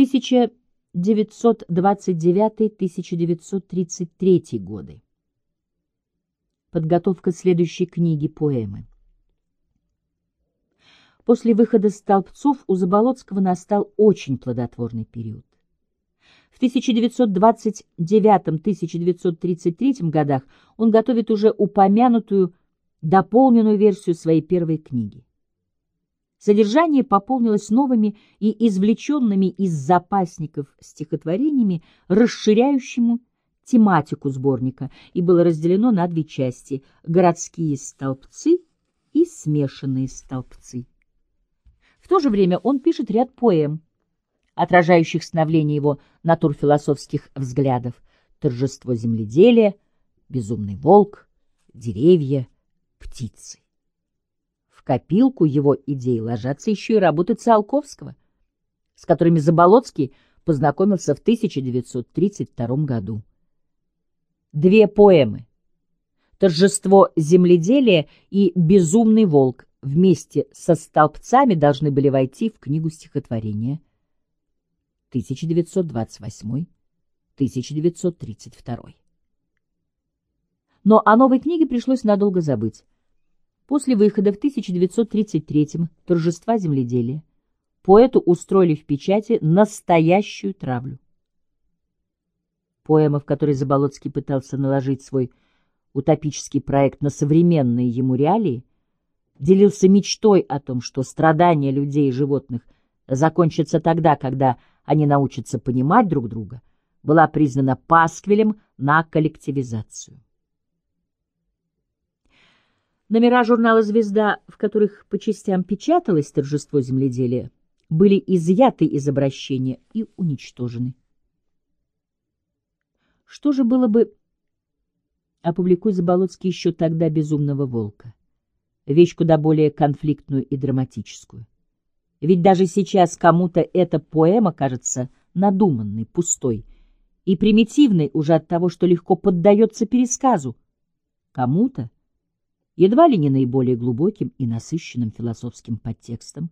1929-1933 годы. Подготовка следующей книги поэмы. После выхода «Столбцов» у Заболоцкого настал очень плодотворный период. В 1929-1933 годах он готовит уже упомянутую, дополненную версию своей первой книги. Содержание пополнилось новыми и извлеченными из запасников стихотворениями, расширяющему тематику сборника, и было разделено на две части – городские столбцы и смешанные столбцы. В то же время он пишет ряд поэм, отражающих становление его натурфилософских взглядов «Торжество земледелия», «Безумный волк», «Деревья», «Птицы». В копилку его идей ложатся еще и работы Циолковского, с которыми Заболоцкий познакомился в 1932 году. Две поэмы «Торжество земледелия» и «Безумный волк» вместе со столбцами должны были войти в книгу стихотворения 1928-1932. Но о новой книге пришлось надолго забыть. После выхода в 1933-м «Торжества земледелия» поэту устроили в печати настоящую травлю. Поэма, в которой Заболоцкий пытался наложить свой утопический проект на современные ему реалии, делился мечтой о том, что страдания людей и животных закончатся тогда, когда они научатся понимать друг друга, была признана пасквилем на коллективизацию. Номера журнала «Звезда», в которых по частям печаталось торжество земледелия, были изъяты из обращения и уничтожены. Что же было бы, опубликуй Заболоцкий еще тогда «Безумного волка», вещь куда более конфликтную и драматическую. Ведь даже сейчас кому-то эта поэма кажется надуманной, пустой и примитивной уже от того, что легко поддается пересказу. Кому-то едва ли не наиболее глубоким и насыщенным философским подтекстом,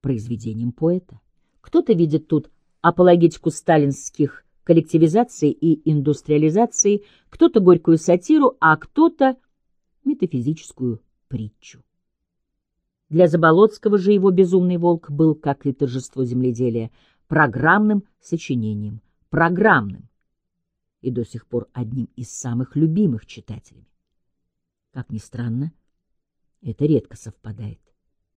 произведением поэта. Кто-то видит тут апологетику сталинских коллективизации и индустриализации, кто-то горькую сатиру, а кто-то метафизическую притчу. Для Заболоцкого же его «Безумный волк» был, как и торжество земледелия, программным сочинением, программным и до сих пор одним из самых любимых читателями. Как ни странно, это редко совпадает.